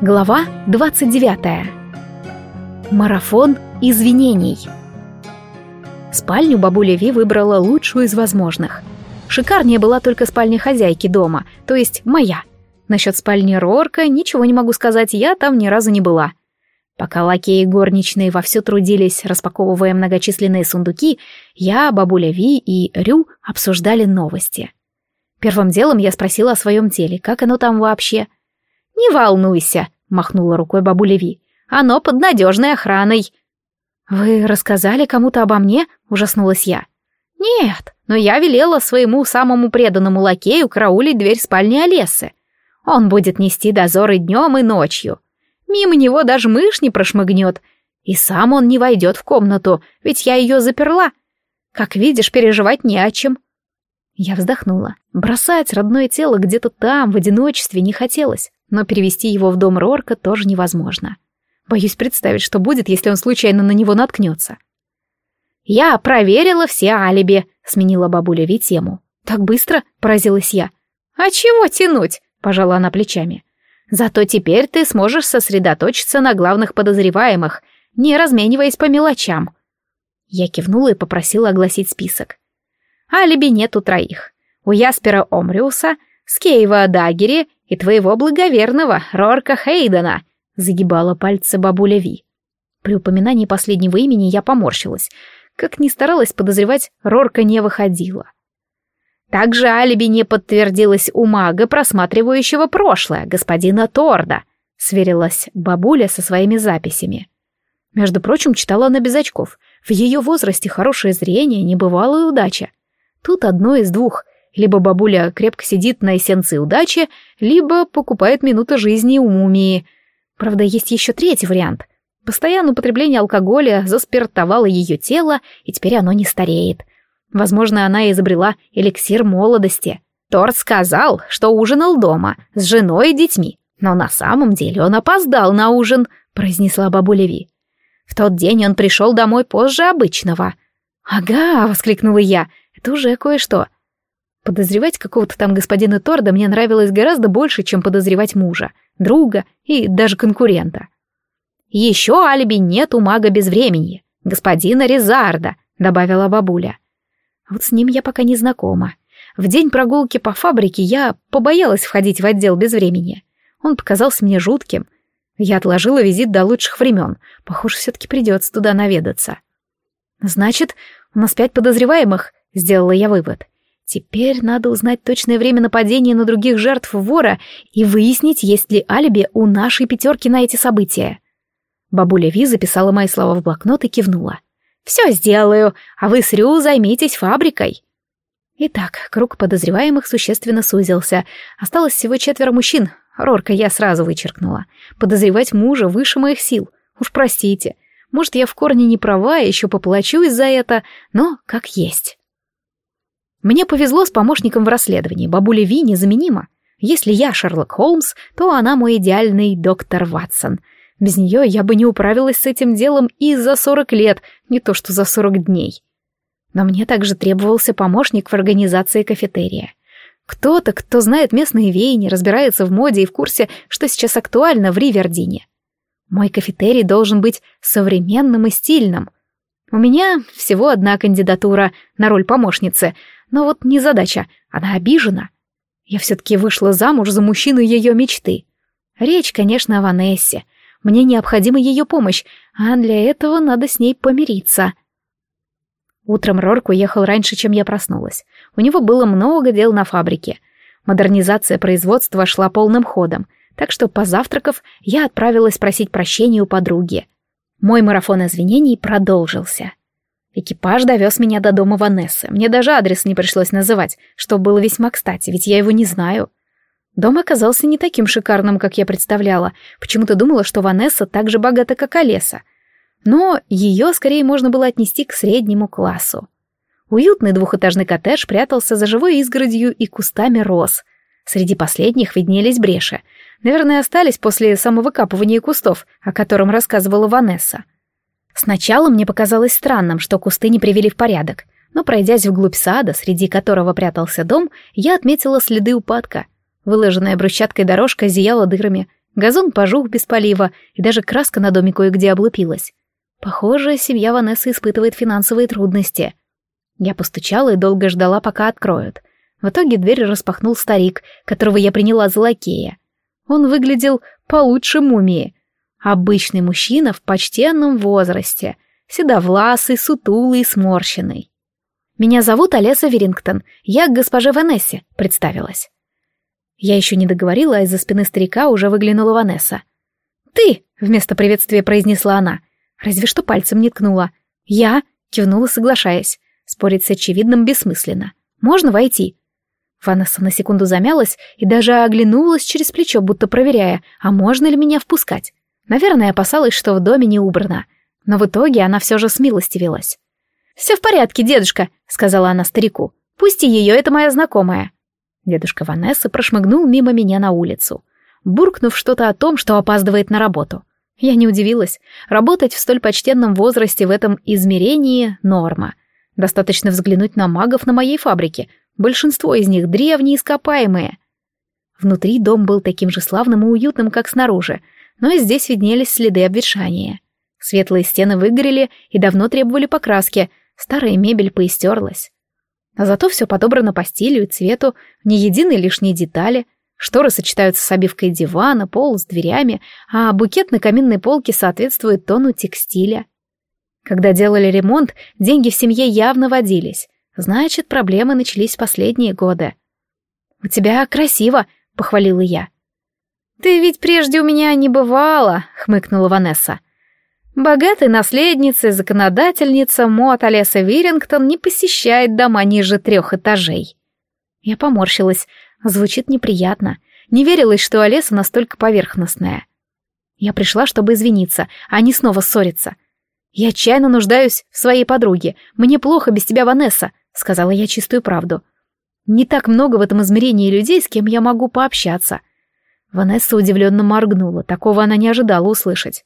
Глава 29. Марафон извинений. Спальню бабуля Ви выбрала лучшую из возможных. Шикарнее была только спальня хозяйки дома, то есть моя. Насчет спальни Рорка ничего не могу сказать, я там ни разу не была. Пока лакеи горничные вовсю трудились, распаковывая многочисленные сундуки, я, бабуля Ви и Рю обсуждали новости. Первым делом я спросила о своем теле, как оно там вообще. «Не волнуйся», — махнула рукой бабуля Ви, — «оно под надежной охраной». «Вы рассказали кому-то обо мне?» — ужаснулась я. «Нет, но я велела своему самому преданному лакею караулить дверь спальни Олесы. Он будет нести дозоры днем и ночью. Мимо него даже мышь не прошмыгнет. И сам он не войдет в комнату, ведь я ее заперла. Как видишь, переживать не о чем. Я вздохнула. Бросать родное тело где-то там, в одиночестве, не хотелось, но перевести его в дом Рорка тоже невозможно. Боюсь представить, что будет, если он случайно на него наткнется. «Я проверила все алиби», — сменила бабуля Ви тему. «Так быстро?» — поразилась я. «А чего тянуть?» — пожала она плечами. Зато теперь ты сможешь сосредоточиться на главных подозреваемых, не размениваясь по мелочам. Я кивнула и попросила огласить список. Алиби нет у троих. У Яспера Омриуса, Скейва Дагери и твоего благоверного Рорка Хейдена, загибала пальцы бабуля Ви. При упоминании последнего имени я поморщилась. Как ни старалась подозревать, Рорка не выходила. Также алиби не подтвердилось у мага, просматривающего прошлое, господина Торда, сверилась бабуля со своими записями. Между прочим, читала она без очков. В ее возрасте хорошее зрение, небывалая удача. Тут одно из двух. Либо бабуля крепко сидит на эссенции удачи, либо покупает минуты жизни у мумии. Правда, есть еще третий вариант. Постоянное употребление алкоголя заспиртовало ее тело, и теперь оно не стареет. Возможно, она изобрела эликсир молодости. Торт сказал, что ужинал дома с женой и детьми, но на самом деле он опоздал на ужин, произнесла бабуля Ви. В тот день он пришел домой позже обычного. «Ага», — воскликнула я, — «это уже кое-что». Подозревать какого-то там господина Торда мне нравилось гораздо больше, чем подозревать мужа, друга и даже конкурента. «Еще алиби нет у мага без времени, господина Резарда», — добавила бабуля. Вот с ним я пока не знакома. В день прогулки по фабрике я побоялась входить в отдел без времени. Он показался мне жутким. Я отложила визит до лучших времен. Похоже, все-таки придется туда наведаться. Значит, у нас пять подозреваемых, сделала я вывод. Теперь надо узнать точное время нападения на других жертв вора и выяснить, есть ли алиби у нашей пятерки на эти события. Бабуля Ви записала мои слова в блокнот и кивнула. Все сделаю, а вы с Рю займитесь фабрикой. Итак, круг подозреваемых существенно сузился. Осталось всего четверо мужчин. Рорка я сразу вычеркнула. Подозревать мужа выше моих сил. Уж простите. Может, я в корне не права еще поплачусь за это, но как есть. Мне повезло с помощником в расследовании. Бабуля Ви незаменима. Если я Шерлок Холмс, то она мой идеальный доктор Ватсон — без нее я бы не управилась с этим делом и за сорок лет, не то что за сорок дней. Но мне также требовался помощник в организации кафетерия. Кто-то, кто знает местные веяния, разбирается в моде и в курсе, что сейчас актуально в Ривердине. Мой кафетерий должен быть современным и стильным. У меня всего одна кандидатура на роль помощницы, но вот не задача, она обижена. Я все-таки вышла замуж за мужчину ее мечты. Речь, конечно, о Ванессе — мне необходима ее помощь, а для этого надо с ней помириться. Утром Рорк уехал раньше, чем я проснулась. У него было много дел на фабрике. Модернизация производства шла полным ходом, так что, позавтракав, я отправилась просить прощения у подруги. Мой марафон извинений продолжился. Экипаж довез меня до дома Ванессы. Мне даже адрес не пришлось называть, что было весьма кстати, ведь я его не знаю. Дом оказался не таким шикарным, как я представляла. Почему-то думала, что Ванесса так же богата, как Олеса. Но ее скорее можно было отнести к среднему классу. Уютный двухэтажный коттедж прятался за живой изгородью и кустами роз. Среди последних виднелись бреши. Наверное, остались после самовыкапывания кустов, о котором рассказывала Ванесса. Сначала мне показалось странным, что кусты не привели в порядок, но, пройдясь вглубь сада, среди которого прятался дом, я отметила следы упадка — Выложенная брусчаткой дорожка зияла дырами. Газон пожух без полива, и даже краска на доме кое-где облупилась. Похоже, семья Ванессы испытывает финансовые трудности. Я постучала и долго ждала, пока откроют. В итоге дверь распахнул старик, которого я приняла за лакея. Он выглядел получше мумии. Обычный мужчина в почтенном возрасте, седовласый, сутулый, сморщенный. «Меня зовут Олеса Верингтон, я к госпоже Ванессе», — представилась. Я еще не договорила, а из-за спины старика уже выглянула Ванесса. «Ты!» — вместо приветствия произнесла она. Разве что пальцем не ткнула. «Я!» — кивнула, соглашаясь. Спорить с очевидным бессмысленно. «Можно войти?» Ванесса на секунду замялась и даже оглянулась через плечо, будто проверяя, а можно ли меня впускать. Наверное, опасалась, что в доме не убрано. Но в итоге она все же смилостивилась. «Все в порядке, дедушка», — сказала она старику. «Пусти ее, это моя знакомая». Дедушка Ванесса прошмыгнул мимо меня на улицу, буркнув что-то о том, что опаздывает на работу. Я не удивилась. Работать в столь почтенном возрасте в этом измерении — норма. Достаточно взглянуть на магов на моей фабрике. Большинство из них древние ископаемые. Внутри дом был таким же славным и уютным, как снаружи, но и здесь виднелись следы обветшания. Светлые стены выгорели и давно требовали покраски, старая мебель поистерлась. А зато все подобрано по стилю и цвету, ни единой лишней детали. Шторы сочетаются с обивкой дивана, пол с дверями, а букет на каминной полке соответствует тону текстиля. Когда делали ремонт, деньги в семье явно водились. Значит, проблемы начались последние годы. «У тебя красиво», — похвалила я. «Ты ведь прежде у меня не бывала», — хмыкнула Ванесса. Богатой наследница и законодательница Мот Олеса Вирингтон не посещает дома ниже трех этажей. Я поморщилась. Звучит неприятно. Не верилось, что Олеса настолько поверхностная. Я пришла, чтобы извиниться, а не снова ссориться. «Я отчаянно нуждаюсь в своей подруге. Мне плохо без тебя, Ванесса», — сказала я чистую правду. «Не так много в этом измерении людей, с кем я могу пообщаться». Ванесса удивленно моргнула, такого она не ожидала услышать.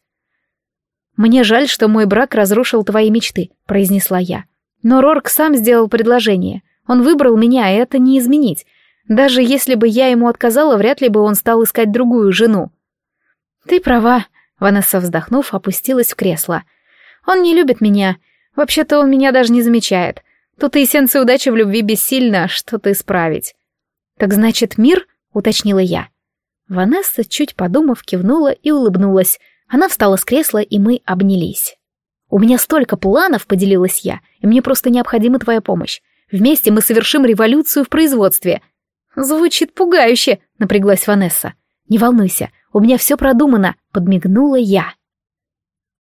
«Мне жаль, что мой брак разрушил твои мечты», — произнесла я. «Но Рорк сам сделал предложение. Он выбрал меня, и это не изменить. Даже если бы я ему отказала, вряд ли бы он стал искать другую жену». «Ты права», — Ванесса, вздохнув, опустилась в кресло. «Он не любит меня. Вообще-то он меня даже не замечает. Тут и эссенция удачи в любви бессильно что-то исправить». «Так значит, мир?» — уточнила я. Ванесса, чуть подумав, кивнула и улыбнулась, она встала с кресла, и мы обнялись. «У меня столько планов», — поделилась я, — «и мне просто необходима твоя помощь. Вместе мы совершим революцию в производстве». «Звучит пугающе», — напряглась Ванесса. «Не волнуйся, у меня все продумано», — подмигнула я.